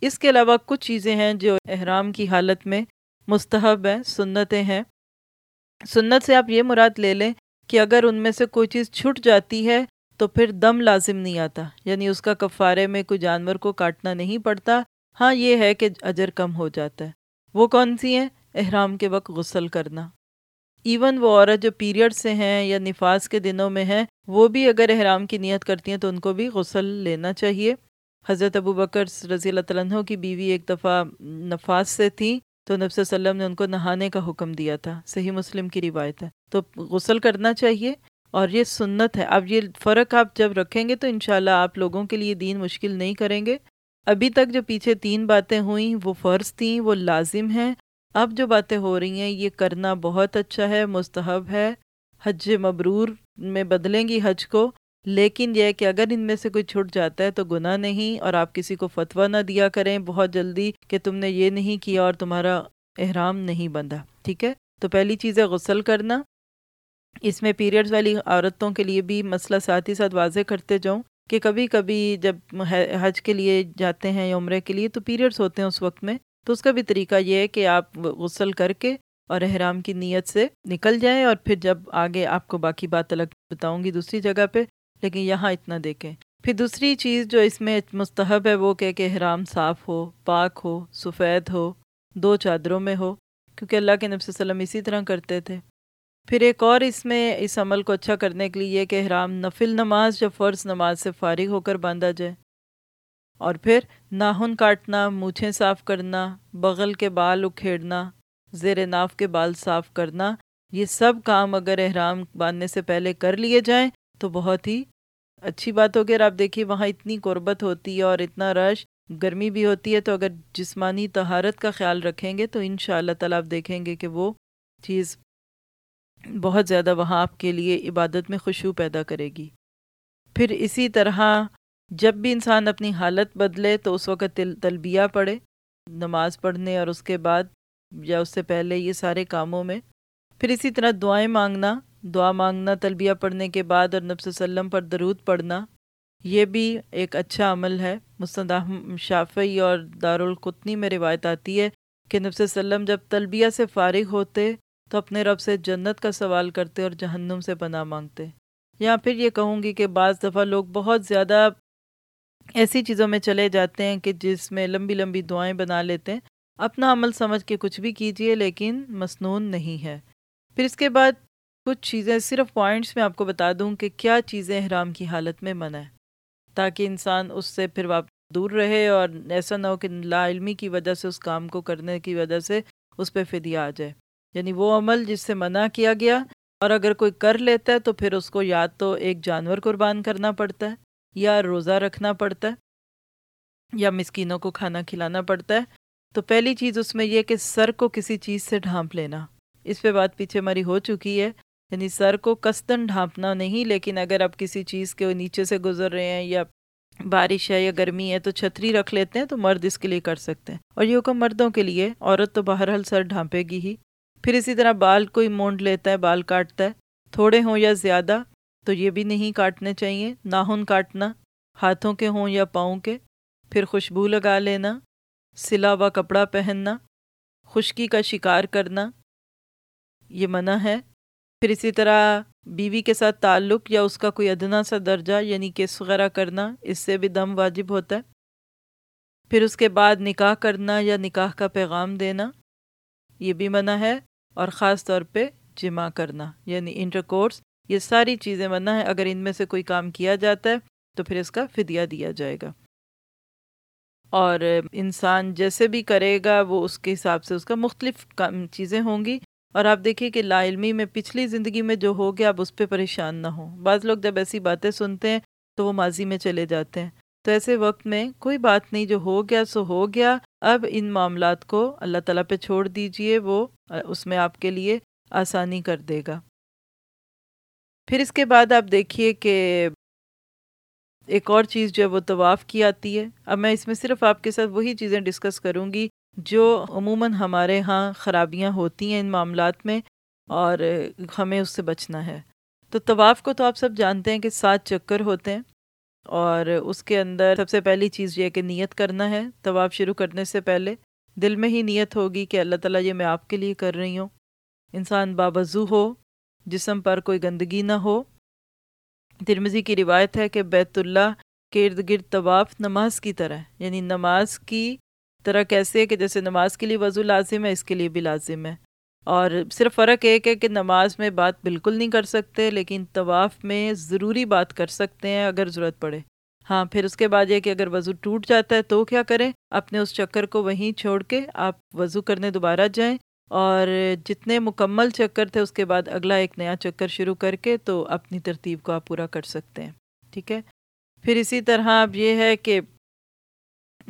اس کے علاوہ کچھ چیزیں ہیں جو احرام کی حالت میں مستحب ہیں، سنتیں ہیں۔ سنت سے آپ یہ مراد لے لیں کہ اگر ان میں سے کوئی چیز چھٹ جاتی ہے تو پھر دم لازم نہیں آتا یعنی اس کا کفارے میں کوئی جانور کو کاٹنا نہیں پڑتا۔ ہاں یہ ہے کہ اجر کم ہو جاتا ہے۔ وہ کون سی ہیں؟ احرام کے وقت غسل کرنا۔ ایون وہ عورت جو پیریڈ سے ہیں یا نفاس کے دنوں میں ہیں، وہ بھی اگر احرام کی نیت کرتی ہیں تو ان کو بھی غسل لینا چاہیے۔ حضرت ابو بکر رضی اللہ عنہ کی بیوی ایک دفعہ نفاس سے تھی تو نبی صلی اللہ علیہ وسلم نے ان کو نہانے کا حکم دیا تھا۔ صحیح مسلم کی روایت ہے۔ تو غسل کرنا چاہیے اور یہ سنت ہے۔ اب یہ فرق آپ جب رکھیں گے تو انشاءاللہ آپ لوگوں کے لیے دین مشکل نہیں کریں گے۔ ابھی تک جو پیچھے تین باتیں ہوئیں، وہ فرض تھیں، وہ لازم ہیں۔ اب جو باتیں ہو رہی ہیں، یہ کرنا بہت اچھا ہے، مستحب ہے۔ حج مبرور میں بدلیں گی حج کو۔ لیکن یہ کہ اگر ان میں سے کوئی چھٹ جاتا ہے تو گناہ نہیں اور آپ کسی کو فتویٰ نہ دیا کریں بہت جلدی کہ تم نے یہ نہیں کیا اور تمہارا احرام نہیں بندھا، ٹھیک ہے؟ تو پہلی چیز ہے غسل کرنا۔ اس میں پیریڈز والی عورتوں کے لیے بھی مسئلہ ساتھ ہی ساتھ واضح کرتے جاؤں کہ کبھی کبھی جب حج کے لیے جاتے ہیں یا عمرے کے لیے تو پیریڈز ہوتے ہیں اس وقت میں۔ تو اس کا بھی طریقہ یہ ہے کہ آپ غسل کر کے اور احرام کی نیت سے نکل جائیں اور پھر جب آگے آپ کو باقی بات الگ بتاؤں گی دوسری جگہ پہ لیکن یہاں اتنا دیکھیں۔ پھر دوسری چیز جو اس میں مستحب ہے وہ کہ احرام صاف ہو، پاک ہو، سفید ہو، دو چادروں میں ہو، کیونکہ اللہ کے نبی صلی اللہ علیہ وسلم اسی طرح کرتے تھے۔ پھر ایک اور اس میں اس عمل کو اچھا کرنے کے لیے یہ کہ احرام نفل نماز یا فرض نماز سے فارغ ہو کر باندھا جائے۔ اور پھر ناہن کاٹنا، مونچھیں صاف کرنا، بغل کے بال اکھیڑنا، زیر ناف کے بال صاف کرنا، یہ سب کام اگر احرام باندھنے سے پہلے کر لیے جائیں تو بہت ہی اچھی بات ہوگی۔ اور آپ دیکھیے، وہاں اتنی قربت ہوتی ہے اور اتنا رش، گرمی بھی ہوتی ہے۔ تو اگر جسمانی طہارت کا خیال رکھیں گے تو ان شاء اللہ تعالیٰ آپ دیکھیں گے کہ وہ چیز بہت زیادہ وہاں آپ کے لیے عبادت میں خوشبو پیدا کرے گی۔ پھر اسی طرح جب بھی انسان اپنی حالت بدلے تو اس وقت تلبیہ پڑھے، نماز پڑھنے اور اس کے بعد یا اس سے پہلے یہ سارے کاموں میں۔ پھر اسی طرح دعائیں مانگنا دعا مانگنا، تلبیہ پڑھنے کے بعد اور نبس وسلم پر درود پڑھنا، یہ بھی ایک اچھا عمل ہے۔ مستدہ شافعی اور دارالقطنی میں روایت آتی ہے کہ نبس وسلم جب تلبیہ سے فارغ ہوتے تو اپنے رب سے جنت کا سوال کرتے اور جہنم سے پناہ مانگتے۔ یا پھر یہ کہوں گی کہ بعض دفعہ لوگ بہت زیادہ ایسی چیزوں میں چلے جاتے ہیں کہ جس میں لمبی لمبی دعائیں بنا لیتے ہیں۔ اپنا عمل سمجھ کے کچھ بھی کیجیے لیکن مسنون نہیں ہے۔ پھر اس کے بعد کچھ چیزیں صرف پوائنٹس میں آپ کو بتا دوں کہ کیا چیزیں احرام کی حالت میں منع ہے تاکہ انسان اس سے پھر واپ، دور رہے اور ایسا نہ ہو کہ لا علمی کی وجہ سے اس کام کو کرنے کی وجہ سے اس پہ فدیہ آ جائے۔ یعنی وہ عمل جس سے منع کیا گیا اور اگر کوئی کر لیتا ہے تو پھر اس کو یا تو ایک جانور قربان کرنا پڑتا ہے یا روزہ رکھنا پڑتا ہے یا مسکینوں کو کھانا کھلانا پڑتا ہے۔ تو پہلی چیز اس میں یہ کہ سر کو کسی چیز سے ڈھانپ لینا۔ اس پہ بات پیچھے ہماری ہو چکی ہے۔ یعنی سر کو کستن ڈھانپنا نہیں، لیکن اگر آپ کسی چیز کے نیچے سے گزر رہے ہیں یا بارش ہے یا گرمی ہے تو چھتری رکھ لیتے ہیں تو مرد اس کے لیے کر سکتے ہیں۔ اور یہ حکم مردوں کے لیے عورت تو بہرحال سر ڈھانپے گی ہی۔ پھر اسی طرح بال کوئی مونڈ لیتا ہے، بال کاٹتا ہے، تھوڑے ہوں یا زیادہ تو یہ بھی نہیں کاٹنے چاہیے۔ ناخن کاٹنا، ہاتھوں کے ہوں یا پاؤں کے۔ پھر خوشبو لگا لینا، سلا ہوا کپڑا پہننا، خشکی کا شکار کرنا، یہ منع ہے۔ پھر اسی طرح بیوی کے ساتھ تعلق یا اس کا کوئی ادنا سا درجہ یعنی کیس وغیرہ کرنا، اس سے بھی دم واجب ہوتا ہے۔ پھر اس کے بعد نکاح کرنا یا نکاح کا پیغام دینا، یہ بھی منع ہے۔ اور خاص طور پہ جمع کرنا یعنی انٹر کورس یہ ساری چیزیں منع ہے اگر ان میں سے کوئی کام کیا جاتا ہے، تو پھر اس کا فدیہ دیا جائے گا۔ اور انسان جیسے بھی کرے گا، وہ اس کے حساب سے اس کا مختلف چیزیں ہوں گی۔ اور آپ دیکھیے کہ لا علمی میں پچھلی زندگی میں جو ہو گیا اب اس پہ پریشان نہ ہو بعض لوگ جب ایسی باتیں سنتے ہیں تو وہ ماضی میں چلے جاتے ہیں۔ تو ایسے وقت میں کوئی بات نہیں، جو ہو گیا سو ہو گیا اب ان معاملات کو اللہ تعالیٰ پہ چھوڑ دیجیے، وہ اس میں آپ کے لیے آسانی کر دے گا۔ پھر اس کے بعد آپ دیکھیے کہ ایک اور چیز جو ہے وہ طواف کی آتی ہے۔ اب میں اس میں صرف آپ کے ساتھ وہی چیزیں ڈسکس کروں گی جو عموماً ہمارے ہاں خرابیاں ہوتی ہیں ان معاملات میں اور ہمیں اس سے بچنا ہے۔ تو طواف کو تو آپ سب جانتے ہیں کہ سات چکر ہوتے ہیں اور اس کے اندر سب سے پہلی چیز یہ کہ نیت کرنا ہے۔ طواف شروع کرنے سے پہلے دل میں ہی نیت ہوگی کہ اللہ تعالیٰ یہ میں آپ کے لیے کر رہی ہوں۔ انسان بابزو ہو، جسم پر کوئی گندگی نہ ہو۔ ترمزی کی روایت ہے کہ بیت اللہ کے ارد گرد طواف نماز کی طرح یعنی نماز کی طرح کیسے کہ جیسے نماز کے لیے وضو لازم ہے، اس کے لیے بھی لازم ہے۔ اور صرف فرق ایک ہے کہ نماز میں بات بالکل نہیں کر سکتے، لیکن طواف میں ضروری بات کر سکتے ہیں اگر ضرورت پڑے۔ ہاں پھر اس کے بعد یہ کہ اگر وضو ٹوٹ جاتا ہے تو کیا کریں؟ اپنے اس چکر کو وہیں چھوڑ کے آپ وضو کرنے دوبارہ جائیں۔ اور جتنے مکمل چکر تھے، اس کے بعد اگلا ایک نیا چکر شروع کر کے تو اپنی ترتیب کو آپ پورا کر سکتے ہیں۔ ٹھیک ہے؟ پھر اسی طرح اب یہ ہے کہ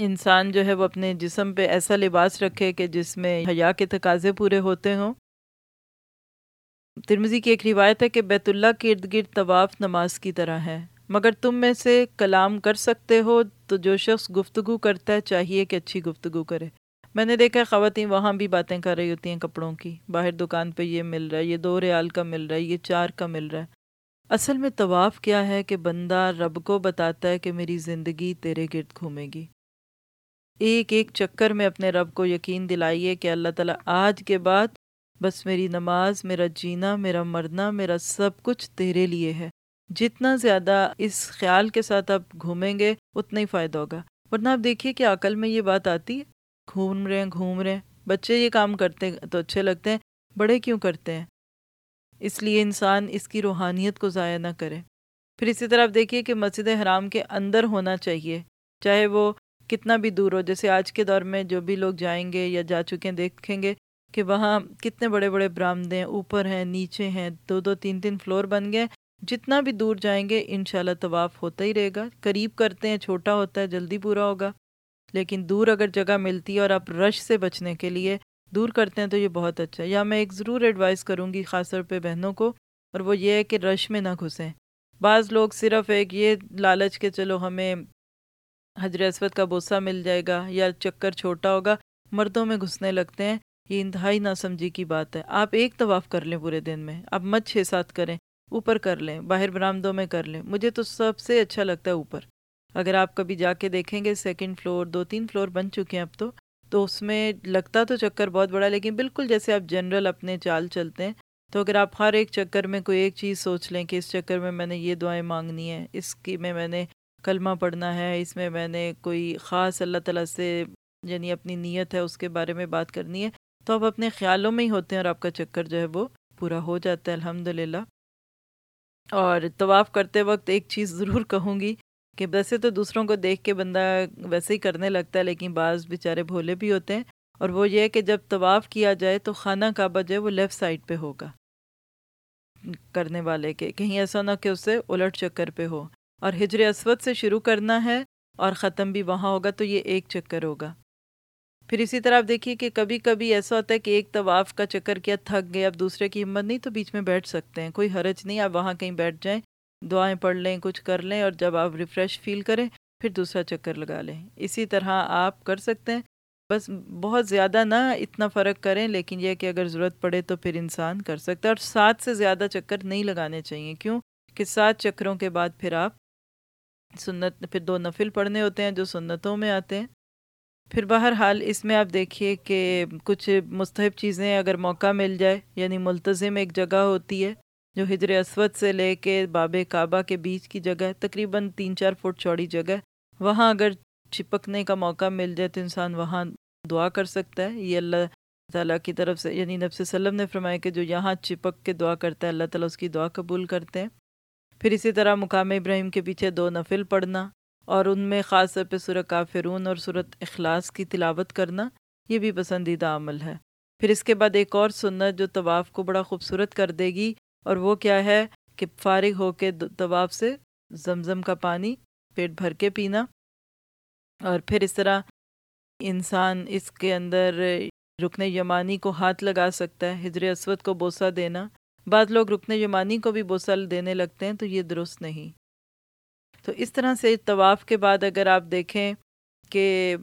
انسان جو ہے وہ اپنے جسم پہ ایسا لباس رکھے کہ جس میں حیا کے تقاضے پورے ہوتے ہوں۔ ترمزی کی ایک روایت ہے کہ بیت اللہ کے ارد گرد طواف نماز کی طرح ہے۔ مگر تم میں سے کلام کر سکتے ہو تو جو شخص گفتگو کرتا ہے چاہیے کہ اچھی گفتگو کرے۔ میں نے دیکھا خواتین وہاں بھی باتیں کر رہی ہوتی ہیں کپڑوں کی۔ باہر دکان پہ یہ مل رہا ہے، یہ دو ریال کا مل رہا ہے، یہ چار کا مل رہا ہے۔ اصل میں طواف کیا ہے کہ بندہ رب کو بتاتا ہے کہ میری زندگی تیرے گرد گھومے گی۔ ایک ایک چکر میں اپنے رب کو یقین دلائیے کہ اللہ تعالیٰ آج کے بعد بس میری نماز، میرا جینا، میرا مرنا، میرا سب کچھ تیرے لیے ہے۔ جتنا زیادہ اس خیال کے ساتھ آپ گھومیں گے، اتنا ہی فائدہ ہوگا۔ ورنہ آپ دیکھیے کہ عقل میں یہ بات آتی ہے گھوم رہے ہیں، گھوم رہے ہیں۔ بچے یہ کام کرتے ہیں تو اچھے لگتے ہیں، بڑے کیوں کرتے ہیں؟ اس لیے انسان اس کی روحانیت کو ضائع نہ کرے۔ پھر اسی طرح آپ دیکھیے کہ مسجد حرام کے اندر ہونا چاہیے، چاہے وہ کتنا بھی دور ہو، جیسے آج کے دور میں جو بھی لوگ جائیں گے یا جا چکے ہیں، دیکھیں گے کہ وہاں کتنے بڑے بڑے برآمدے ہیں، اوپر ہیں، نیچے ہیں، دو دو تین تین فلور بن گئے جتنا بھی دور جائیں گے، انشاءاللہ طواف ہوتا ہی رہے گا۔ قریب کرتے ہیں، چھوٹا ہوتا ہے، جلدی پورا ہوگا۔ لیکن دور اگر جگہ ملتی ہے اور آپ رش سے بچنے کے لیے دور کرتے ہیں تو یہ بہت اچھا ہے۔ یا میں ایک ضرور ایڈوائز کروں گی خاص طور پہ بہنوں کو، اور وہ یہ ہے کہ رش میں نہ گھسیں۔ بعض لوگ صرف ایک یہ لالچ کے چلو ہمیں حجر اسود کا بوسہ مل جائے گا یا چکر چھوٹا ہوگا، مردوں میں گھسنے لگتے ہیں، یہ انتہائی نہ سمجھی کی بات ہے۔ آپ ایک طواف کر لیں پورے دن میں۔ آپ مت چھ سات کریں، اوپر کر لیں، باہر برآمدوں میں کر لیں۔ مجھے تو سب سے اچھا لگتا ہے اوپر۔ اگر آپ کبھی جا کے دیکھیں گے سیکنڈ فلور دو تین فلور بن چکے ہیں اب تو۔ تو اس میں لگتا تو چکر بہت بڑا لیکن بالکل جیسے آپ جنرل اپنے چال چلتے ہیں۔ تو اگر آپ ہر ایک چکر میں کوئی ایک چیز سوچ لیں کہ اس چکر میں میں نے یہ دعائیں مانگنی ہے اس کی میں میں نے کلمہ پڑھنا ہے، اس میں میں نے کوئی خاص اللہ تعالیٰ سے یعنی اپنی نیت ہے، اس کے بارے میں بات کرنی ہے۔ تو آپ اپنے خیالوں میں ہی ہوتے ہیں اور آپ کا چکر جو ہے وہ پورا ہو جاتا ہے الحمد للہ اور طواف کرتے وقت ایک چیز ضرور کہوں گی کہ ویسے تو دوسروں کو دیکھ کے بندہ ویسے ہی کرنے لگتا ہے، لیکن بعض بیچارے بھولے بھی ہوتے ہیں۔ اور وہ یہ کہ جب طواف کیا جائے تو خانہ کعبہ جو ہے وہ لیفٹ سائڈ پہ ہوگا۔ کرنے والے کے، کہیں ایسا نہ کہ اسے الٹ چکر پہ ہو۔ اور ہجر اسود سے شروع کرنا ہے اور ختم بھی وہاں ہوگا تو یہ ایک چکر ہوگا۔ پھر اسی طرح آپ دیکھیے کہ کبھی کبھی ایسا ہوتا ہے کہ ایک طواف کا چکر کیا تھک گئے، اب دوسرے کی ہمت نہیں تو بیچ میں بیٹھ سکتے ہیں۔ کوئی حرج نہیں، آپ وہاں کہیں بیٹھ جائیں، دعائیں پڑھ لیں، کچھ کر لیں اور جب آپ ریفریش فیل کریں، پھر دوسرا چکر لگا لیں۔ اسی طرح آپ کر سکتے ہیں، بس بہت زیادہ نہ اتنا فرق کریں، لیکن یہ کہ اگر ضرورت پڑے تو پھر انسان کر سکتا ہے۔ اور سات سے زیادہ چکر نہیں لگانے چاہیے۔ کیوں؟ کہ سات چکروں کے بعد پھر آپ سنت، پھر دو نفل پڑھنے ہوتے ہیں جو سنتوں میں آتے ہیں۔ پھر بہرحال اس میں آپ دیکھیے کہ کچھ مستحب چیزیں اگر موقع مل جائے یعنی ملتظم ایک جگہ ہوتی ہے جو ہجر اسود سے لے کے باب کعبہ کے بیچ کی جگہ ہے، تقریباً تین چار فٹ چوڑی جگہ ہے۔ وہاں اگر چپکنے کا موقع مل جائے تو انسان وہاں دعا کر سکتا ہے۔ یہ اللہ تعالیٰ کی طرف سے یعنی نبس وسلم نے فرمایا کہ جو یہاں چپک کے دعا کرتا ہے، اللہ تعالیٰ اس کی دعا قبول کرتے ہیں۔ پھر اسی طرح مقام ابراہیم کے پیچھے دو نفل پڑھنا اور ان میں خاص طور پہ صورت کافرون اور صورت اخلاص کی تلاوت کرنا، یہ بھی پسندیدہ عمل ہے۔ پھر اس کے بعد ایک اور سنت جو طواف کو بڑا خوبصورت کر دے گی، اور وہ کیا ہے کہ فارغ ہو کے طواف سے زمزم کا پانی پیٹ بھر کے پینا۔ اور پھر اس طرح انسان اس کے اندر رکن یمانی کو ہاتھ لگا سکتا ہے ہجر اسود کو بوسہ دینا۔ بعض لوگ رکن یمانی کو بھی بوسہ دینے لگتے ہیں تو یہ درست نہیں۔ تو اس طرح سے طواف کے بعد اگر آپ دیکھیں کہ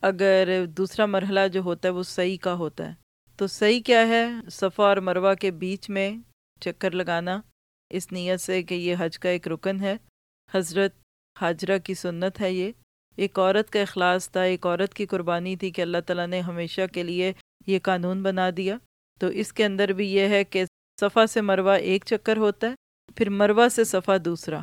اگر دوسرا مرحلہ جو ہوتا ہے وہ صحیح کا ہوتا ہے۔ تو صحیح کیا ہے؟ صفا اور مروہ کے بیچ میں چکر لگانا۔ اس نیت سے کہ یہ حج کا ایک رکن ہے۔ حضرت حاجرہ کی سنت ہے یہ۔ ایک عورت کا اخلاص تھا، ایک عورت کی قربانی تھی کہ اللہ تعالیٰ نے ہمیشہ کے لیے یہ قانون بنا دیا۔ تو اس کے اندر بھی یہ ہے کہ صفا سے مروہ ایک چکر ہوتا ہے، پھر مروہ سے صفا دوسرا۔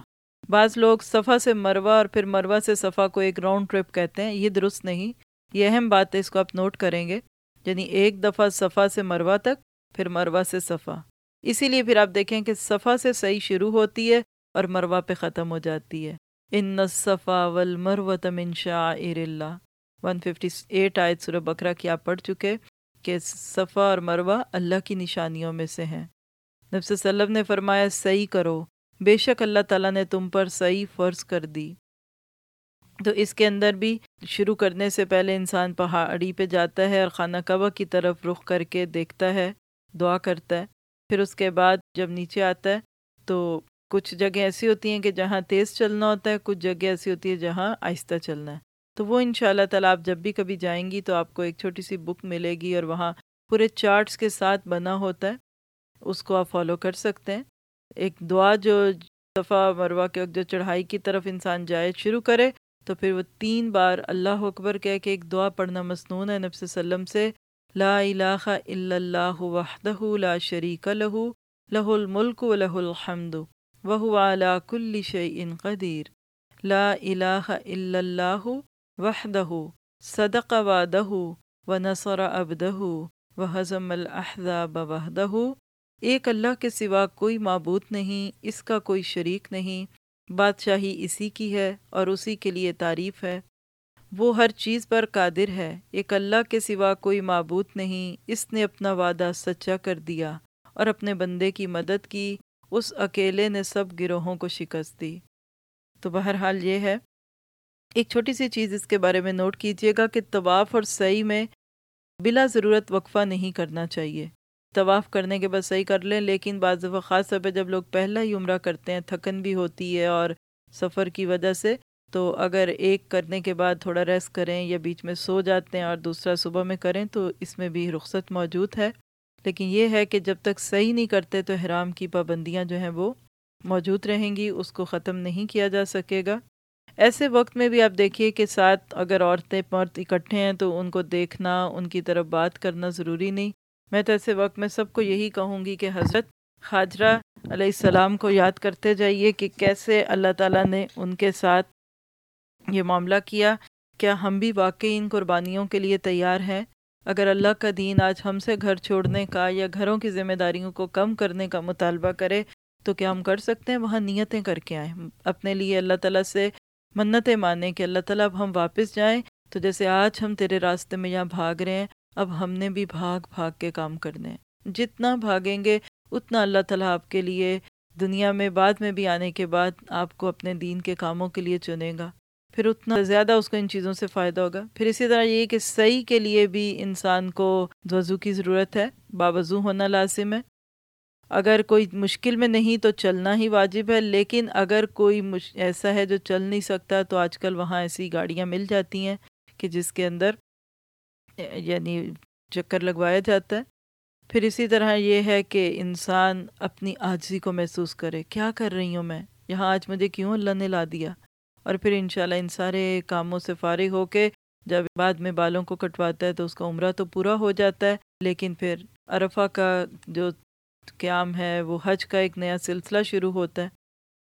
بعض لوگ صفا سے مروہ اور پھر مروہ سے صفا کو ایک راؤنڈ ٹرپ کہتے ہیں، یہ درست نہیں۔ یہ اہم بات ہے، اس کو آپ نوٹ کریں گے۔ یعنی ایک دفعہ صفا سے مروہ تک، پھر مروہ سے صفا۔ اسی لیے پھر آپ دیکھیں کہ صفا سے صحیح شروع ہوتی ہے اور مروہ پہ ختم ہو جاتی ہے۔ ان صفا والمروة من شعائر اللہ۔ 158 آیت سورہ بکرا کی آپ پڑھ چکے کہ صفا اور مروہ اللہ کی نشانیوں میں سے ہیں۔ نبس وسلم نے فرمایا، صحیح کرو۔ بے شک اللہ تعالیٰ نے تم پر صحیح فرض کر دی۔ تو اس کے اندر بھی شروع کرنے سے پہلے انسان پہاڑی پہ جاتا ہے اور خانہ کعبہ کی طرف رخ کر کے دیکھتا ہے، دعا کرتا ہے۔ پھر اس کے بعد جب نیچے آتا ہے، تو کچھ جگہ ایسی ہوتی ہیں کہ جہاں تیز چلنا ہوتا ہے، کچھ جگہ ایسی ہوتی ہے جہاں آہستہ چلنا ہے۔ تو وہ ان شاء اللہ تعالیٰ آپ جب بھی کبھی جائیں گی تو آپ کو ایک چھوٹی سی بک ملے گی اور وہاں پورے چارٹس کے ساتھ بنا ہوتا ہے۔ اس کو آپ فالو کر سکتے ہیں۔ ایک دعا جو صفا مروہ کے وقت جو چڑھائی کی طرف انسان جائے، شروع کرے، تو پھر وہ تین بار اللہ اکبر کہہ کے ایک دعا پڑھنا مصنون ہے۔ نبی وسلم سے، لا الہ الا اللہ وحدہ لا شریک لہ لہ الملک و لہ الحمد وہو علا کل شیء قدیر۔ لا الہ الا اللہ وحدہ، صدق وعدہ ونصر عبدہ وحزم الاحزاب وحدہ۔ ایک اللہ کے سوا کوئی معبود نہیں، اس کا کوئی شریک نہیں۔ بادشاہی اسی کی ہے اور اسی کے لیے تعریف ہے۔ وہ ہر چیز پر قادر ہے۔ ایک اللہ کے سوا کوئی معبود نہیں۔ اس نے اپنا وعدہ سچا کر دیا اور اپنے بندے کی مدد کی۔ اس اکیلے نے سب گروہوں کو شکست دی۔ تو بہرحال یہ ہے۔ ایک چھوٹی سی چیز اس کے بارے میں نوٹ کیجیے گا کہ طواف اور صحیح میں بلا ضرورت وقفہ نہیں کرنا چاہیے۔ طواف کرنے کے بعد صحیح کر لیں، لیکن بعض دفعہ خاص طور پہ جب لوگ پہلا ہی عمرہ کرتے ہیں، تھکن بھی ہوتی ہے اور سفر کی وجہ سے، تو اگر ایک کرنے کے بعد تھوڑا ریسٹ کریں یا بیچ میں سو جاتے ہیں اور دوسرا صبح میں کریں، تو اس میں بھی رخصت موجود ہے۔ لیکن یہ ہے کہ جب تک صحیح نہیں کرتے، تو حرام کی پابندیاں جو ہیں وہ موجود رہیں گی، اس کو ختم نہیں کیا جا سکے گا۔ ایسے وقت میں بھی آپ دیکھیے کہ ساتھ اگر عورتیں مرد اکٹھے ہیں، تو ان کو دیکھنا، ان کی طرف بات کرنا ضروری نہیں۔ میں تو ایسے وقت میں سب کو یہی کہوں گی کہ حضرت خاجرہ علیہ السلام کو یاد کرتے جائیے کہ کیسے اللہ تعالیٰ نے ان کے ساتھ یہ معاملہ کیا۔ کیا ہم بھی واقعی ان قربانیوں کے لیے تیار ہیں؟ اگر اللہ کا دین آج ہم سے گھر چھوڑنے کا یا گھروں کی ذمہ داریوں کو کم کرنے کا مطالبہ کرے، تو کیا ہم کر سکتے ہیں؟ وہاں نیتیں کر کے آئیں۔ اپنے لیے اللہ تعالیٰ سے منتیں مانیں کہ اللہ تعالیٰ اب ہم واپس جائیں۔ تو جیسے آج ہم تیرے راستے میں یہاں بھاگ رہے ہیں اب ہم نے بھی بھاگ بھاگ کے کام کرنے جتنا بھاگیں گے، اتنا اللہ تعالیٰ آپ کے لیے دنیا میں بعد میں بھی آنے کے بعد آپ کو اپنے دین کے کاموں کے لیے چنے گا۔ پھر اتنا زیادہ اس کو ان چیزوں سے فائدہ ہوگا۔ پھر اسی طرح یہ کہ صحیح کے لیے بھی انسان کو وضو کی ضرورت ہے۔ باوضو ہونا لازم ہے۔ اگر کوئی مشکل میں نہیں تو چلنا ہی واجب ہے۔ لیکن اگر کوئی ایسا ہے جو چل نہیں سکتا تو آج کل وہاں ایسی گاڑیاں مل جاتی ہیں کہ جس کے اندر یعنی چکر لگوایا جاتا ہے۔ پھر اسی طرح یہ ہے کہ انسان اپنی آجزی کو محسوس کرے، کیا کر رہی ہوں میں؟ یہاں آج مجھے کیوں اللہ نے لا دیا؟ اور پھر انشاءاللہ ان سارے کاموں سے فارغ ہو کے جب بعد میں بالوں کو کٹواتا ہے تو اس کا عمرہ تو پورا ہو جاتا ہے۔ لیکن پھر عرفہ کا جو قیام ہے، وہ حج کا ایک نیا سلسلہ شروع ہوتا ہے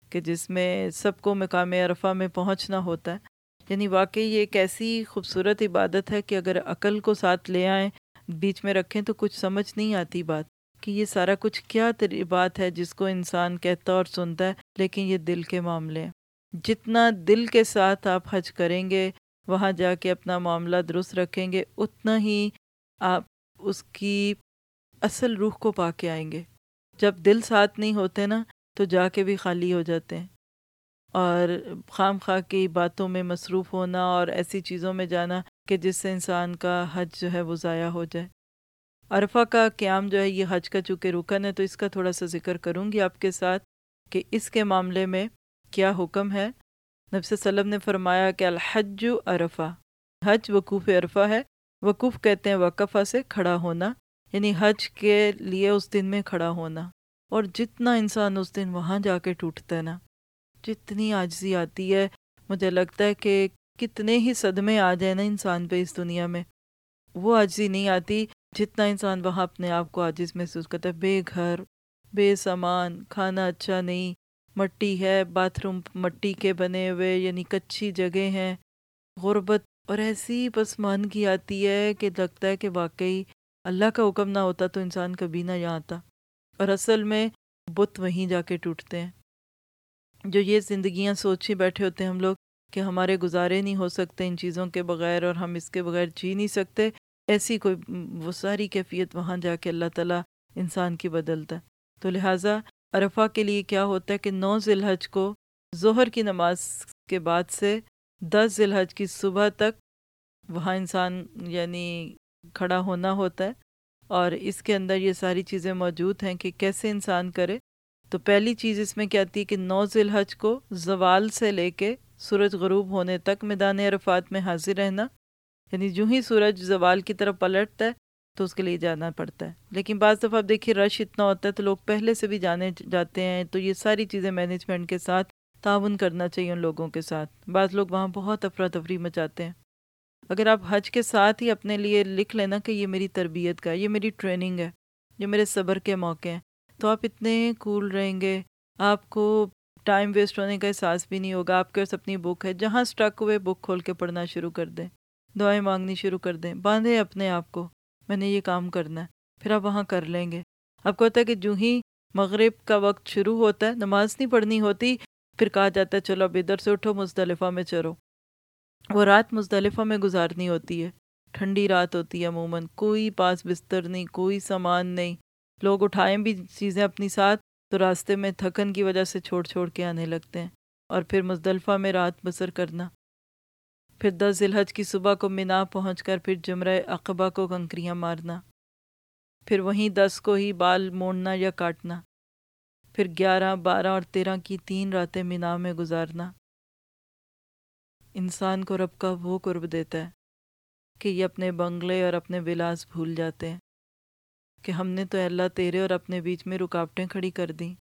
کہ جس میں سب کو مقام عرفہ میں پہنچنا ہوتا ہے۔ یعنی واقعی یہ ایک ایسی خوبصورت عبادت ہے کہ اگر عقل کو ساتھ لے آئیں، بیچ میں رکھیں تو کچھ سمجھ نہیں آتی بات کہ یہ سارا کچھ کیا بات ہے جس کو انسان کہتا اور سنتا ہے، لیکن یہ دل کے معاملے ہیں۔ جتنا دل کے ساتھ آپ حج کریں گے، وہاں جا کے اپنا معاملہ درست رکھیں گے، اتنا ہی آپ اس کی اصل روح کو پا کے آئیں گے۔ جب دل ساتھ نہیں ہوتے نا، تو جا کے بھی خالی ہو جاتے ہیں۔ اور خام خواہ کی باتوں میں مصروف ہونا اور ایسی چیزوں میں جانا کہ جس سے انسان کا حج جو ہے وہ ضائع ہو جائے۔ عرفہ کا قیام جو ہے یہ حج کا چونکہ رکن ہے تو اس کا تھوڑا سا ذکر کروں گی آپ کے ساتھ کہ اس کے معاملے میں کیا حکم ہے۔ نبس وسلم نے فرمایا کہ الحج عرفہ۔ حج وقوف عرفہ ہے۔ وقوف کہتے ہیں وقفہ سے کھڑا ہونا یعنی حج کے لیے اس دن میں کھڑا ہونا اور جتنا انسان اس دن وہاں جا کے ٹوٹتا ہے نا۔ جتنی آجزی آتی ہے، مجھے لگتا ہے کہ کتنے ہی صدمے آ جائیں نا انسان پہ اس دنیا میں۔ وہ عاجزی نہیں آتی جتنا انسان وہاں اپنے آپ کو عاجز محسوس کرتا ہے۔ بے گھر، بے سامان، کھانا اچھا نہیں، مٹی ہے، باتھ روم مٹی کے بنے ہوئے یعنی کچی جگہ ہیں۔ غربت اور ایسی پسمانگی آتی ہے کہ لگتا ہے کہ واقعی اللہ کا حکم نہ ہوتا تو انسان کبھی نہ یہاں آتا۔ اور اصل میں بت وہیں جا کے ٹوٹتے ہیں۔ جو یہ زندگیاں سوچ ہی بیٹھے ہوتے ہیں ہم لوگ کہ ہمارے گزارے نہیں ہو سکتے ان چیزوں کے بغیر اور ہم اس کے بغیر جی نہیں سکتے، ایسی کوئی وہ ساری کیفیت وہاں جا کے اللہ تعالیٰ انسان کی بدلتا ہے۔ تو لہٰذا عرفہ کے لیے کیا ہوتا ہے کہ نو ذی الحج کو ظہر کی نماز کے بعد سے دس ذی الحج کی صبح تک وہاں انسان یعنی کھڑا ہونا ہوتا ہے اور اس کے اندر یہ ساری چیزیں موجود ہیں کہ کیسے انسان کرے۔ تو پہلی چیز اس میں کیا آتی ہے کہ نو ذی الحج کو زوال سے لے کے سورج غروب ہونے تک میدان عرفات میں حاضر رہنا یعنی جو ہی سورج زوال کی طرف پلٹتا ہے تو اس کے لیے جانا پڑتا ہے۔ لیکن بعض دفعہ آپ دیکھیے رش اتنا ہوتا ہے تو لوگ پہلے سے بھی جانے جاتے ہیں تو یہ ساری چیزیں مینجمنٹ کے ساتھ تعاون کرنا چاہیے ان لوگوں کے ساتھ۔ بعض لوگ وہاں بہت افراتفری مچاتے ہیں۔ اگر آپ حج کے ساتھ ہی اپنے لیے لکھ لینا کہ یہ میری تربیت کا ہے، یہ میری ٹریننگ ہے، یہ میرے صبر کے موقع ہیں تو آپ اتنے کول رہیں گے۔ آپ کو ٹائم ویسٹ ہونے کا احساس بھی نہیں ہوگا۔ آپ کے پاس اپنی بک ہے۔ جہاں سٹک ہوئے بک کھول کے پڑھنا شروع کر دیں۔ دعائیں مانگنی شروع کر دیں۔ باندھیں اپنے آپ کو۔ میں نے یہ کام کرنا ہے۔ پھر آپ وہاں کر لیں گے۔ آپ کو ہوتا ہے کہ جو ہی مغرب کا وقت شروع ہوتا ہے، نماز نہیں پڑھنی ہوتی، پھر کہا جاتا ہے، چلو اب ادھر سے اٹھو، مزدلفہ میں چرو وہ رات مزدلفہ میں گزارنی ہوتی ہے۔ ٹھنڈی رات ہوتی ہے عموماً۔ کوئی پاس بستر نہیں، کوئی سامان نہیں۔ لوگ اٹھائیں بھی چیزیں اپنی ساتھ تو راستے میں تھکن کی وجہ سے چھوڑ چھوڑ کے آنے لگتے ہیں اور پھر مزدلفہ میں رات بسر کرنا۔ پھر دس ذلحج کی صبح کو منا پہنچ کر پھر جمرہ اقبا کو کنکریاں مارنا۔ پھر وہیں دس کو ہی بال موڑنا یا کاٹنا۔ پھر گیارہ، بارہ اور تیرہ کی تین راتیں منا میں گزارنا۔ انسان کو رب کا وہ قرب دیتا ہے کہ یہ اپنے بنگلے اور اپنے ولاس بھول جاتے ہیں۔ کہ ہم نے تو اللہ تیرے اور اپنے بیچ میں رکاوٹیں کھڑی کر دیں۔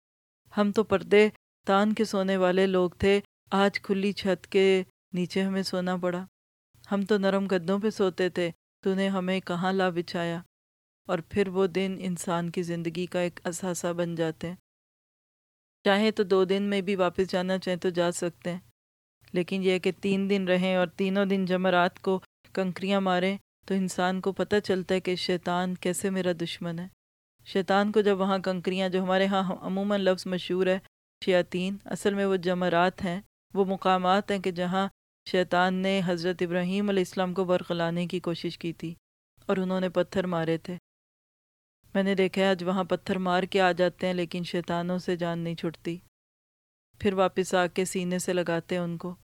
ہم تو پردے تان کے سونے والے لوگ تھے، آج کھلی چھت کے نیچے ہمیں سونا پڑا۔ ہم تو نرم گدوں پہ سوتے تھے تو نے ہمیں کہاں لا بچھایا؟ اور پھر وہ دن انسان کی زندگی کا ایک اثاثہ بن جاتے ہیں۔ چاہیں تو دو دن میں بھی واپس جانا چاہیں تو جا سکتے ہیں، لیکن یہ کہ تین دن رہیں اور تینوں دن جمعرات کو کنکریاں ماریں تو انسان کو پتہ چلتا ہے کہ شیطان کیسے میرا دشمن ہے۔ شیطان کو جب وہاں کنکریاں جو ہمارے ہاں عموماً لفظ مشہور ہے، شیاطین، اصل میں وہ جمرات ہیں، وہ مقامات ہیں کہ جہاں شیطان نے حضرت ابراہیم علیہ السلام کو برقلانے کی کوشش کی تھی اور انہوں نے پتھر مارے تھے۔ میں نے دیکھا ہے، آج وہاں پتھر مار کے آ جاتے ہیں، لیکن شیطانوں سے جان نہیں چھٹتی۔ پھر واپس آ کے سینے سے لگاتے ہیں ان کو۔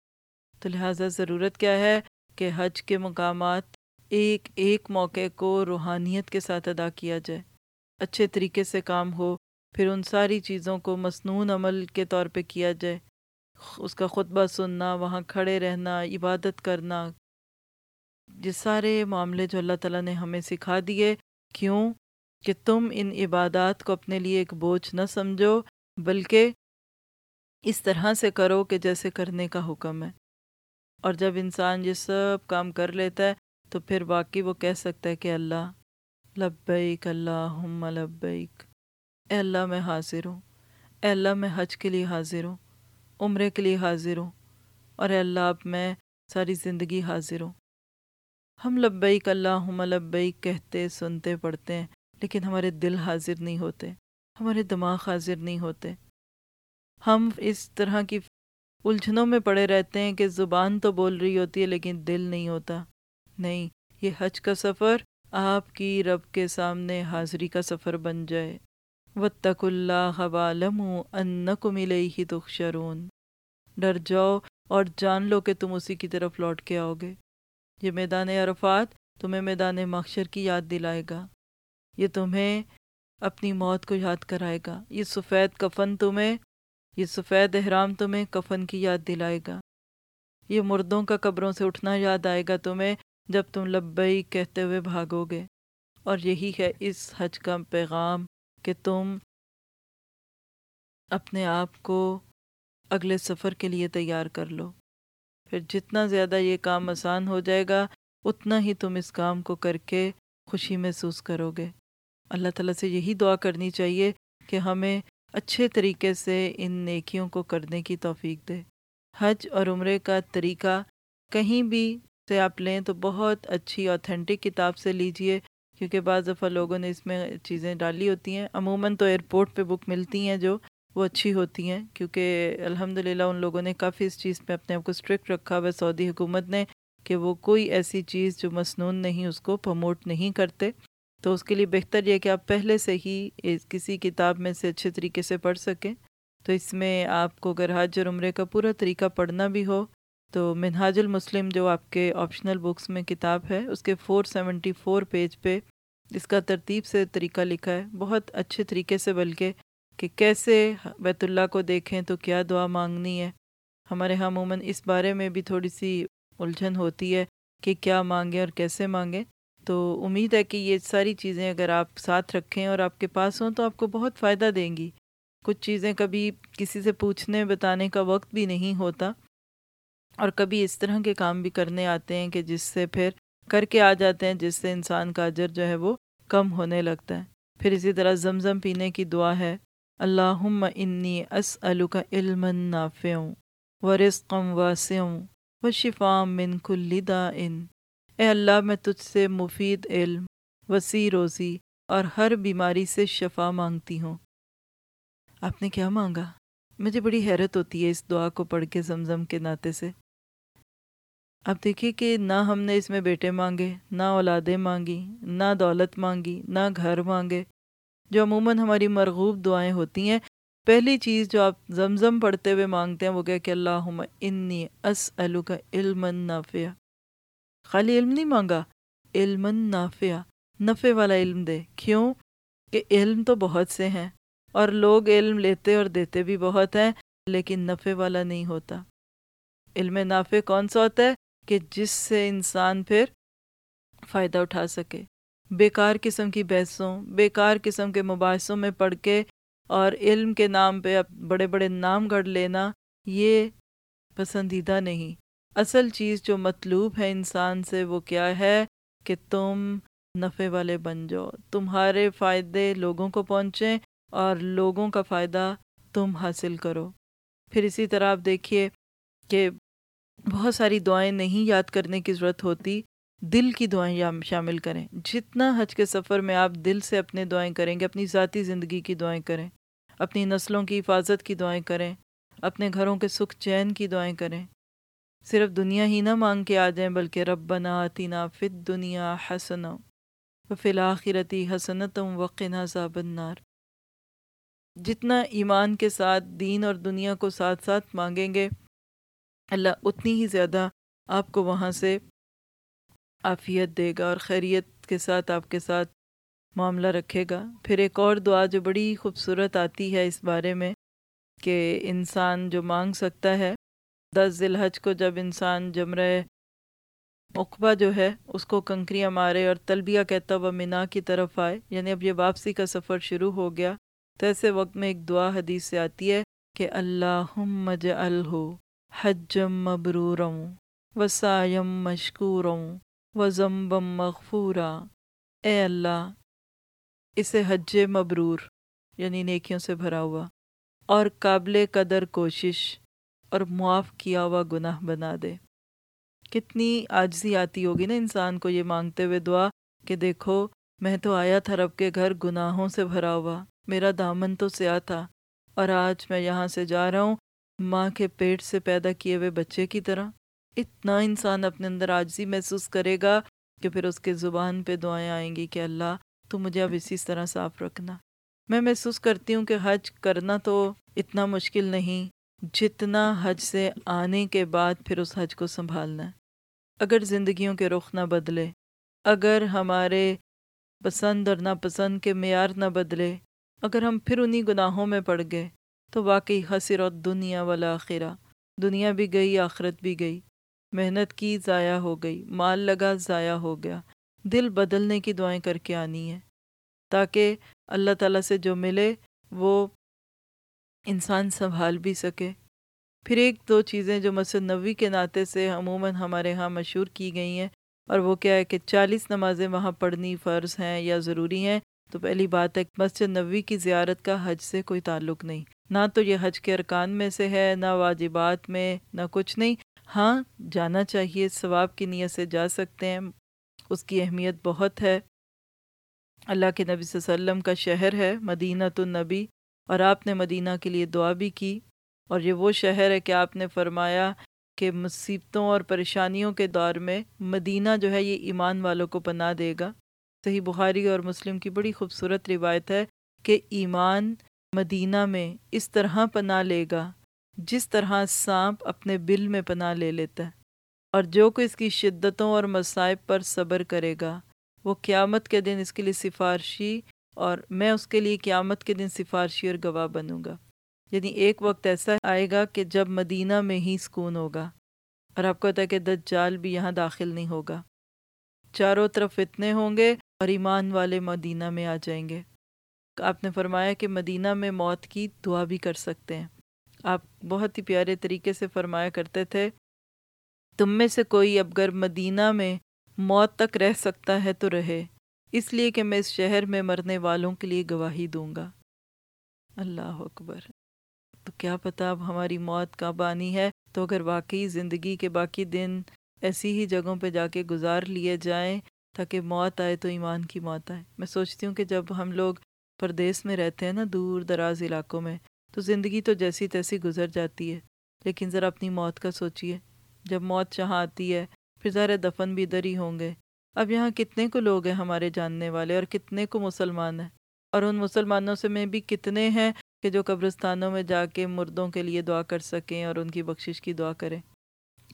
تو لہٰذا ضرورت کیا ہے کہ حج کے مقامات ایک ایک موقع کو روحانیت کے ساتھ ادا کیا جائے۔ اچھے طریقے سے کام ہو، پھر ان ساری چیزوں کو مصنون عمل کے طور پہ کیا جائے۔ اس کا خطبہ سننا، وہاں کھڑے رہنا، عبادت کرنا، یہ سارے معاملے جو اللہ تعالیٰ نے ہمیں سکھا دیے۔ کیوں؟ کہ تم ان عبادات کو اپنے لیے ایک بوجھ نہ سمجھو، بلکہ اس طرح سے کرو کہ جیسے کرنے کا حکم ہے۔ اور جب انسان یہ سب کام کر لیتا ہے تو پھر باقی وہ کہہ سکتا ہے کہ اللہ، لبیک اللہ لبیک۔ اے اللہ میں حاضر ہوں۔ اے اللہ میں حج کے لیے حاضر ہوں، عمرے کے لیے حاضر ہوں۔ اور اے اللہ اب میں ساری زندگی حاضر ہوں۔ ہم لبیک اللہ لبیک کہتے، سنتے، پڑھتے ہیں، لیکن ہمارے دل حاضر نہیں ہوتے، ہمارے دماغ حاضر نہیں ہوتے۔ ہم اس طرح کی الجھنوں میں پڑے رہتے ہیں کہ زبان تو بول رہی ہوتی ہے، لیکن دل نہیں ہوتا۔ نہیں، یہ حج کا سفر آپ کی رب کے سامنے حاضری کا سفر بن جائے۔ وطق اللہ والم ان کو ملے ہی تخشرون ڈر جاؤ اور جان لو کہ تم اسی کی طرف لوٹ کے آؤ گے۔ یہ میدان عرفات تمہیں میدان مخشر کی یاد دلائے گا۔ یہ تمہیں اپنی موت کو یاد کرائے گا۔ یہ سفید کفن تمہیں، یہ سفید احرام تمہیں کفن کی یاد دلائے گا۔ یہ مردوں کا قبروں سے اٹھنا یاد آئے گا تمہیں جب تم لبئی کہتے ہوئے بھاگو گے۔ اور یہی ہے اس حج کا پیغام کہ تم اپنے آپ کو اگلے سفر کے لیے تیار کر لو۔ پھر جتنا زیادہ یہ کام آسان ہو جائے گا، اتنا ہی تم اس کام کو کر کے خوشی محسوس کرو گے۔ اللہ تعالیٰ سے یہی دعا کرنی چاہیے کہ ہمیں اچھے طریقے سے ان نیکیوں کو کرنے کی توفیق دے۔ حج اور عمرے کا طریقہ کہیں بھی سے آپ لیں تو بہت اچھی اوتھینٹک کتاب سے لیجیے، کیونکہ بعض دفعہ لوگوں نے اس میں چیزیں ڈالی ہوتی ہیں۔ عموماً تو ایئرپورٹ پہ بک ملتی ہیں جو وہ اچھی ہوتی ہیں، کیونکہ الحمدللہ ان لوگوں نے کافی اس چیز پہ اپنے آپ کو اسٹرکٹ رکھا ہوا سعودی حکومت نے کہ وہ کوئی ایسی چیز جو مسنون نہیں، اس کو پروموٹ نہیں کرتے۔ تو اس کے لیے بہتر یہ کہ آپ پہلے سے ہی کسی کتاب میں سے اچھے طریقے سے پڑھ سکیں۔ تو اس میں آپ کو اگر حج اور عمرے کا پورا طریقہ پڑھنا بھی ہو تو منہاج المسلم جو آپ کے آپشنل بکس میں کتاب ہے، اس کے فور سیونٹی فور پیج پہ اس کا ترتیب سے طریقہ لکھا ہے۔ بہت اچھے طریقے سے، بلکہ کہ کیسے بیت اللہ کو دیکھیں تو کیا دعا مانگنی ہے۔ ہمارے ہاں عموماً اس بارے میں بھی تھوڑی سی الجھن ہوتی ہے کہ کیا مانگیں اور کیسے مانگیں۔ تو امید ہے کہ یہ ساری چیزیں اگر آپ ساتھ رکھیں اور آپ کے پاس ہوں تو آپ کو بہت فائدہ دیں گی۔ کچھ چیزیں کبھی کسی سے پوچھنے، بتانے کا وقت بھی نہیں ہوتا۔ اور کبھی اس طرح کے کام بھی کرنے آتے ہیں کہ جس سے پھر کر کے آ جاتے ہیں، جس سے انسان کا اجر جو ہے وہ کم ہونے لگتا ہے۔ پھر اسی طرح زمزم پینے کی دعا ہے، اللہم انی اسألک علما نافع و رزقا واسع و شفا من کل دائن اے اللہ، میں تجھ سے مفید علم، وسیع روزی اور ہر بیماری سے شفا مانگتی ہوں۔ آپ نے کیا مانگا؟ مجھے بڑی حیرت ہوتی ہے اس دعا کو پڑھ کے زمزم کے ناطے سے۔ اب دیکھیے کہ نہ ہم نے اس میں بیٹے مانگے، نہ اولادیں مانگی، نہ دولت مانگی، نہ گھر مانگے۔ جو عموماً ہماری مرغوب دعائیں ہوتی ہیں، پہلی چیز جو آپ زمزم پڑھتے ہوئے مانگتے ہیں، وہ کہ کہ اللہ انی اسألو کا علم نافع خالی علم نہیں مانگا علم نافع نفع والا علم دے۔ کیوں؟ کہ علم تو بہت سے ہیں، اور لوگ علم لیتے اور دیتے بھی بہت ہیں، لیکن نفع والا نہیں ہوتا۔ علم نافع کون سا ہوتا ہے؟ کہ جس سے انسان پھر فائدہ اٹھا سکے۔ بیکار قسم کی بحثوں، بیکار قسم کے مباحثوں میں پڑھ کے اور علم کے نام پہ بڑے بڑے نام گڑھ لینا یہ پسندیدہ نہیں۔ اصل چیز جو مطلوب ہے انسان سے وہ کیا ہے کہ تم نفع والے بن جاؤ، تمہارے فائدے لوگوں کو پہنچیں اور لوگوں کا فائدہ تم حاصل کرو۔ پھر اسی طرح آپ دیکھیے کہ بہت ساری دعائیں نہیں یاد کرنے کی ضرورت ہوتی، دل کی دعائیں شامل کریں۔ جتنا حج کے سفر میں آپ دل سے اپنے دعائیں کریں گے، اپنی ذاتی زندگی کی دعائیں کریں، اپنی نسلوں کی حفاظت کی دعائیں کریں، اپنے گھروں کے سکھ چین کی دعائیں کریں۔ صرف دنیا ہی نہ مانگ کے آ جائیں، بلکہ رب آتینا فت دنیا حسن و فلاخرتی حسنتم وقنا ذاب النار۔ جتنا ایمان کے ساتھ، دین اور دنیا کو ساتھ ساتھ مانگیں گے اللہ اتنی ہی زیادہ آپ کو وہاں سے عافیت دے گا اور خیریت کے ساتھ آپ کے ساتھ معاملہ رکھے گا۔ پھر ایک اور دعا جو بڑی خوبصورت آتی ہے اس بارے میں کہ انسان جو مانگ سکتا ہے، دس ذی الحج کو جب انسان جمرہ اقبا جو ہے، اس کو کنکریاں مارے اور تلبیہ کہتا ہوا منا کی طرف آئے یعنی اب یہ واپسی کا سفر شروع ہو گیا۔ تو ایسے وقت میں ایک دعا حدیث سے آتی ہے کہ اللہ مج الہو حجم مبروروں وسائم مشکوروں و ضمبم مغفورا۔ اے اللہ، اسے حج مبرور یعنی نیکیوں سے بھرا ہوا، اور قابل قدر کوشش اور معاف کیا ہوا گناہ بنا دے۔ کتنی آجزی آتی ہوگی نا انسان کو یہ مانگتے ہوئے دعا کہ دیکھو، میں تو آیا تھا رب کے گھر گناہوں سے بھرا ہوا، میرا دامن تو سیاہ تھا، اور آج میں یہاں سے جا رہا ہوں ماں کے پیٹ سے پیدا کیے ہوئے بچے کی طرح، اتنا انسان اپنے اندر آجزی محسوس کرے گا کہ پھر اس کے زبان پہ دعائیں آئیں گی کہ اللہ، تو مجھے اب اسی طرح صاف رکھنا۔ میں محسوس کرتی ہوں کہ حج کرنا تو اتنا مشکل نہیں، جتنا حج سے آنے کے بعد پھر اس حج کو سنبھالنا ہے۔ اگر زندگیوں کے رخ نہ بدلے، اگر ہمارے پسند اور ناپسند کے معیار نہ بدلے، اگر ہم پھر انہی گناہوں میں پڑ گئے تو واقعی حسرت دنیا والا آخرہ دنیا بھی گئی، آخرت بھی گئی۔ محنت کی، ضائع ہو گئی۔ مال لگا، ضائع ہو گیا۔ دل بدلنے کی دعائیں کر کے آنی ہے تاکہ اللہ تعالیٰ سے جو ملے، وہ انسان سنبھال بھی سکے۔ پھر ایک دو چیزیں جو مسجد نبوی کے ناطے سے عموماً ہمارے ہاں مشہور کی گئی ہیں، اور وہ کیا ہے کہ چالیس نمازیں وہاں پڑھنی فرض ہیں یا ضروری ہیں تو پہلی بات ہے مسجد نبوی کی زیارت کا حج سے کوئی تعلق نہیں۔ نہ تو یہ حج کے ارکان میں سے ہے، نہ واجبات میں، نہ کچھ نہیں۔ ہاں جانا چاہیے، ثواب کی نیت سے جا سکتے ہیں۔ اس کی اہمیت بہت ہے۔ اللہ کے نبی صلی اللہ علیہ وسلم کا شہر ہے مدینہ النبی اور آپ نے مدینہ کے لیے دعا بھی کی۔ اور یہ وہ شہر ہے کہ آپ نے فرمایا کہ مصیبتوں اور پریشانیوں کے دور میں مدینہ جو ہے یہ ایمان والوں کو پناہ دے گا۔ صحیح بخاری اور مسلم کی بڑی خوبصورت روایت ہے کہ ایمان مدینہ میں اس طرح پناہ لے گا، جس طرح سانپ اپنے بل میں پناہ لے لیتا ہے۔ اور جو کوئی اس کی شدتوں اور مصائب پر صبر کرے گا، وہ قیامت کے دن اس کے لیے سفارشی اور میں اس کے لیے قیامت کے دن سفارشی اور گواہ بنوں گا۔ یعنی ایک وقت ایسا آئے گا کہ جب مدینہ میں ہی سکون ہوگا اور آپ کو پتا ہے کہ دجال بھی یہاں داخل نہیں ہوگا۔ چاروں طرف اتنے ہوں گے اور ایمان والے مدینہ میں آ جائیں گے۔ آپ نے فرمایا کہ مدینہ میں موت کی دعا بھی کر سکتے ہیں۔ آپ بہت ہی پیارے طریقے سے فرمایا کرتے تھے، تم میں سے کوئی اب گر مدینہ میں موت تک رہ سکتا ہے تو رہے۔ اس لیے کہ میں اس شہر میں مرنے والوں کے لیے گواہی دوں گا۔ اللہ اکبر۔ تو کیا پتا اب ہماری موت کب آنی ہے؟ تو اگر واقعی زندگی کے باقی دن ایسی ہی جگہوں پہ جا کے گزار لیے جائیں تاکہ موت آئے تو ایمان کی موت آئے۔ میں سوچتی ہوں کہ جب ہم لوگ پردیس میں رہتے ہیں نا، دور دراز علاقوں میں، تو زندگی تو جیسی تیسی گزر جاتی ہے۔ لیکن ذرا اپنی موت کا سوچیے جب موت چاہاں آتی ہے، پھر ذرا دفن بھی ادھر ہی ہوں گے۔ اب یہاں کتنے کو لوگ ہیں ہمارے جاننے والے اور کتنے کو مسلمان ہیں؟ اور ان مسلمانوں سے میں بھی کتنے ہیں کہ جو قبرستانوں میں جا کے مردوں کے لیے دعا کر سکیں اور ان کی بخشش کی دعا کریں۔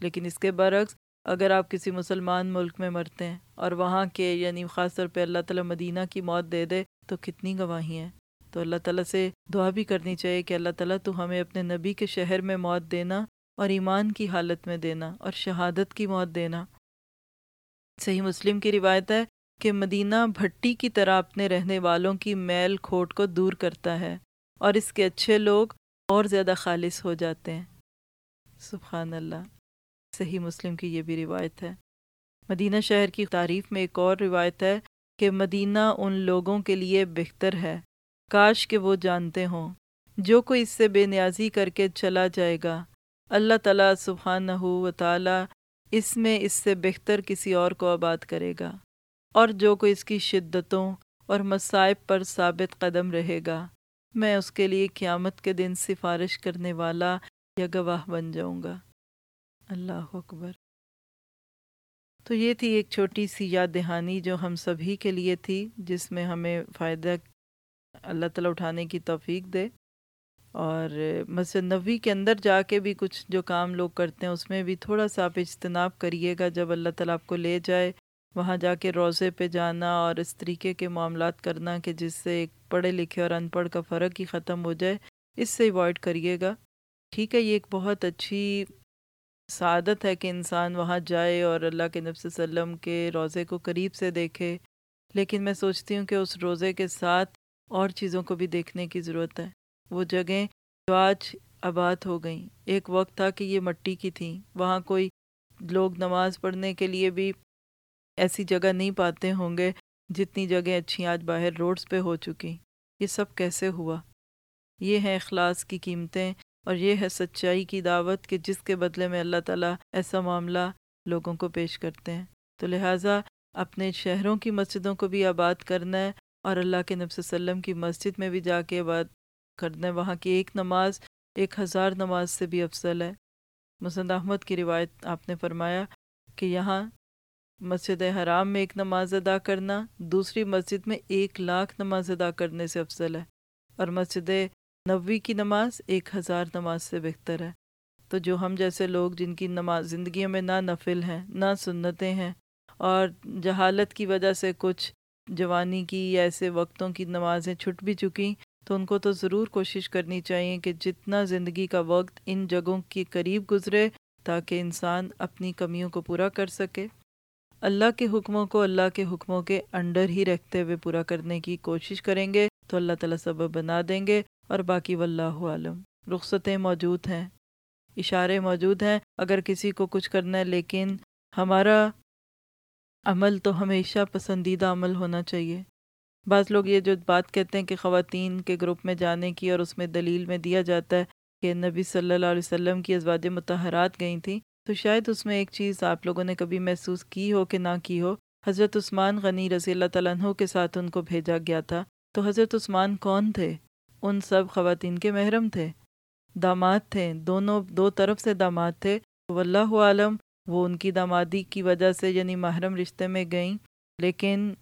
لیکن اس کے برعکس اگر آپ کسی مسلمان ملک میں مرتے ہیں اور وہاں کے یعنی خاص طور پہ اللہ تعالیٰ مدینہ کی موت دے دے، تو کتنی گواہی ہیں؟ تو اللہ تعالیٰ سے دعا بھی کرنی چاہیے کہ اللہ تعالیٰ تو ہمیں اپنے نبی کے شہر میں موت دینا اور ایمان کی حالت میں دینا اور شہادت کی موت دینا۔ صحیح مسلم کی روایت ہے کہ مدینہ بھٹی کی طرح اپنے رہنے والوں کی میل کھوٹ کو دور کرتا ہے اور اس کے اچھے لوگ اور زیادہ خالص ہو جاتے ہیں۔ سبحان اللہ۔ صحیح مسلم کی یہ بھی روایت ہے۔ مدینہ شہر کی تعریف میں ایک اور روایت ہے کہ مدینہ ان لوگوں کے لیے بہتر ہے۔ کاش کہ وہ جانتے ہوں۔ جو کوئی اس سے بے نیازی کر کے چلا جائے گا۔ اللہ تعالیٰ سبحانہ و تعالیٰ اس میں اس سے بہتر کسی اور کو آباد کرے گا۔ اور جو کوئی اس کی شدتوں اور مصائب پر ثابت قدم رہے گا۔ میں اس کے لیے قیامت کے دن سفارش کرنے والا یا گواہ بن جاؤں گا۔ اللہ اکبر۔ تو یہ تھی ایک چھوٹی سی یاد دہانی جو ہم سبھی کے لیے تھی، جس میں ہمیں فائدہ اللہ تعالیٰ اٹھانے کی توفیق دے۔ اور مسجد نبوی کے اندر جا کے بھی کچھ جو کام لوگ کرتے ہیں، اس میں بھی تھوڑا سا آپ اجتناب کریے گا۔ جب اللہ تعالیٰ آپ کو لے جائے، وہاں جا کے روزے پہ جانا اور اس طریقے کے معاملات کرنا کہ جس سے ایک پڑھے لکھے اور ان پڑھ کا فرق ہی ختم ہو جائے، اس سے اوائڈ کریے گا۔ ٹھیک ہے، یہ ایک بہت اچھی سعادت ہے کہ انسان وہاں جائے اور اللہ کے نفس وسلم کے روزے کو قریب سے دیکھے۔ لیکن میں سوچتی ہوں کہ اس روزے کے ساتھ اور چیزوں کو بھی دیکھنے کی ضرورت ہے۔ وہ جگہیں جو آج آباد ہو گئیں۔ ایک وقت تھا کہ یہ مٹی کی تھیں۔ وہاں کوئی لوگ نماز پڑھنے کے لیے بھی ایسی جگہ نہیں پاتے ہوں گے جتنی جگہ اچھی آج باہر روڈز پہ ہو چکی۔ یہ سب کیسے ہوا؟ یہ ہے اخلاص کی قیمتیں اور یہ ہے سچائی کی دعوت کہ جس کے بدلے میں اللہ تعالیٰ ایسا معاملہ لوگوں کو پیش کرتے ہیں۔ تو لہٰذا اپنے شہروں کی مسجدوں کو بھی آباد کرنا ہے اور اللہ کے نبی وسلم کی مسجد میں بھی جا کے آباد کرنا ہے۔ وہاں کی ایک نماز، ایک ہزار نماز سے بھی افضل ہے۔ مسند احمد کی روایت آپ نے فرمایا کہ یہاں مسجد حرام میں ایک نماز ادا کرنا، دوسری مسجد میں ایک لاکھ نماز ادا کرنے سے افضل ہے۔ اور مسجد نبوی کی نماز ایک ہزار نماز سے بہتر ہے۔ تو جو ہم جیسے لوگ جن کی نماز زندگیوں میں نہ نفل ہیں، نہ سنتیں ہیں اور جہالت کی وجہ سے کچھ جوانی کی ایسے وقتوں کی نمازیں چھٹ بھی چکیں تو ان کو تو ضرور کوشش کرنی چاہیے کہ جتنا زندگی کا وقت ان جگہوں کے قریب گزرے تاکہ انسان اپنی کمیوں کو پورا کر سکے۔ اللہ کے حکموں کو اللہ کے حکموں کے انڈر ہی رکھتے ہوئے پورا کرنے کی کوشش کریں گے تو اللہ تعالیٰ سبب بنا دیں گے۔ اور باقی واللہ عالم۔ رخصتیں موجود ہیں، اشارے موجود ہیں، اگر کسی کو کچھ کرنا ہے، لیکن ہمارا عمل تو ہمیشہ پسندیدہ عمل ہونا چاہیے۔ بعض لوگ یہ جو بات کہتے ہیں کہ خواتین کے گروپ میں جانے کی اور اس میں دلیل میں دیا جاتا ہے کہ نبی صلی اللہ علیہ وسلم کی ازواج متحرات گئی تھیں، تو شاید اس میں ایک چیز آپ لوگوں نے کبھی محسوس کی ہو کہ نہ کی ہو۔ حضرت عثمان غنی رضی اللہ تعالیٰ عنہ کے ساتھ ان کو بھیجا گیا تھا۔ تو حضرت عثمان کون تھے؟ ان سب خواتین کے محرم تھے۔ داماد تھے۔ دونوں، دو طرف سے داماد تھے۔ واللہ عالم، وہ ان کی دامادی کی وجہ سے یعنی محرم رشتے میں گئیں۔ لیکن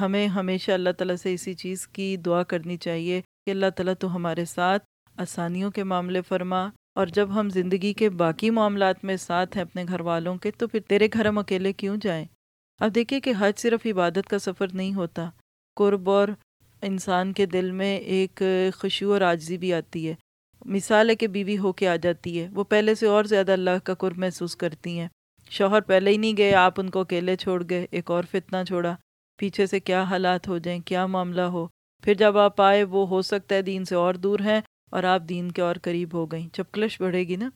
ہمیں ہمیشہ اللہ تعالیٰ سے اسی چیز کی دعا کرنی چاہیے کہ اللہ تعالیٰ تو ہمارے ساتھ آسانیوں کے معاملے فرما۔ اور جب ہم زندگی کے باقی معاملات میں ساتھ ہیں اپنے گھر والوں کے، تو پھر تیرے گھر ہم اکیلے کیوں جائیں؟ اب دیکھیں کہ حج صرف عبادت کا سفر نہیں ہوتا۔ قرب اور انسان کے دل میں ایک خوشی اور عاجزی بھی آتی ہے۔ مثال ہے کہ بیوی ہو کے آ جاتی ہے۔ وہ پہلے سے اور زیادہ اللہ کا قرب محسوس کرتی ہیں۔ شوہر پہلے ہی نہیں گئے، آپ ان کو اکیلے چھوڑ گئے۔ ایک اور فتنہ چھوڑا۔ پیچھے سے کیا حالات ہو جائیں، کیا معاملہ ہو؟ پھر جب آپ آئے، وہ ہو سکتا ہے دین سے اور دور ہیں اور آپ دین کے اور قریب ہو گئیں۔ چپکلش بڑھے گی نا۔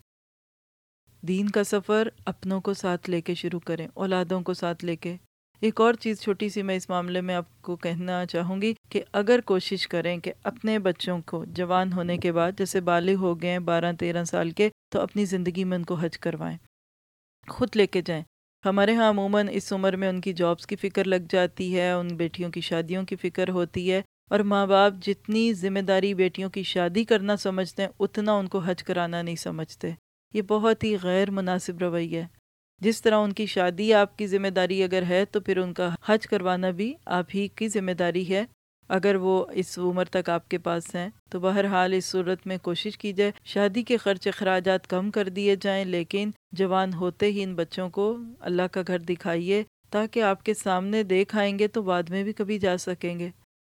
دین کا سفر اپنوں کو ساتھ لے کے شروع کریں، اولادوں کو ساتھ لے کے۔ ایک اور چیز چھوٹی سی میں اس معاملے میں آپ کو کہنا چاہوں گی کہ اگر کوشش کریں کہ اپنے بچوں کو جوان ہونے کے بعد، جیسے بالغ ہو گئے ہیں بارہ تیرہ سال کے، تو اپنی زندگی میں ان کو حج کروائیں۔ خود لے کے جائیں۔ ہمارے ہاں عموماً اس عمر میں ان کی جابس کی فکر لگ جاتی ہے، ان بیٹیوں کی شادیوں کی فکر ہوتی ہے، اور ماں باپ جتنی ذمہ داری بیٹیوں کی شادی کرنا سمجھتے ہیں، اتنا ان کو حج کرانا نہیں سمجھتے۔ یہ بہت ہی غیر مناسب رویہ ہے۔ جس طرح ان کی شادی آپ کی ذمہ داری اگر ہے تو پھر ان کا حج کروانا بھی آپ ہی کی ذمہ داری ہے۔ اگر وہ اس عمر تک آپ کے پاس ہیں تو بہرحال اس صورت میں کوشش کی جائے شادی کے خرچ اخراجات کم کر دیے جائیں، لیکن جوان ہوتے ہی ان بچوں کو اللہ کا گھر دکھائیے تاکہ آپ کے سامنے دیکھ آئیں گے تو بعد میں بھی کبھی جا سکیں گے۔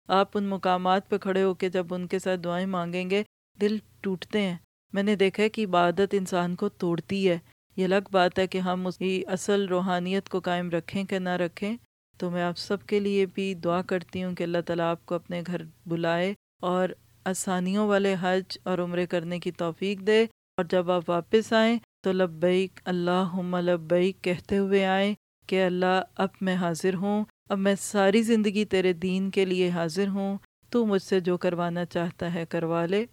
آپ ان مقامات پہ کھڑے ہو کے جب ان کے ساتھ دعائیں مانگیں گے، دل ٹوٹتے ہیں۔ میں نے دیکھا ہے کہ عبادت انسان کو توڑتی ہے۔ یہ الگ بات ہے کہ ہم اس کی اصل روحانیت کو قائم رکھیں کہ نہ رکھیں، تو میں آپ سب کے لیے بھی دعا کرتی ہوں کہ اللہ تعالیٰ آپ کو اپنے گھر بلائے اور آسانیوں والے حج اور عمرے کرنے کی توفیق دے۔ اور جب آپ واپس آئیں تو لبیک اللہ لبیک کہتے ہوئے آئیں کہ اللہ اب میں حاضر ہوں، اب میں ساری زندگی تیرے دین کے لیے حاضر ہوں، تو مجھ سے جو کروانا چاہتا ہے کروا لے۔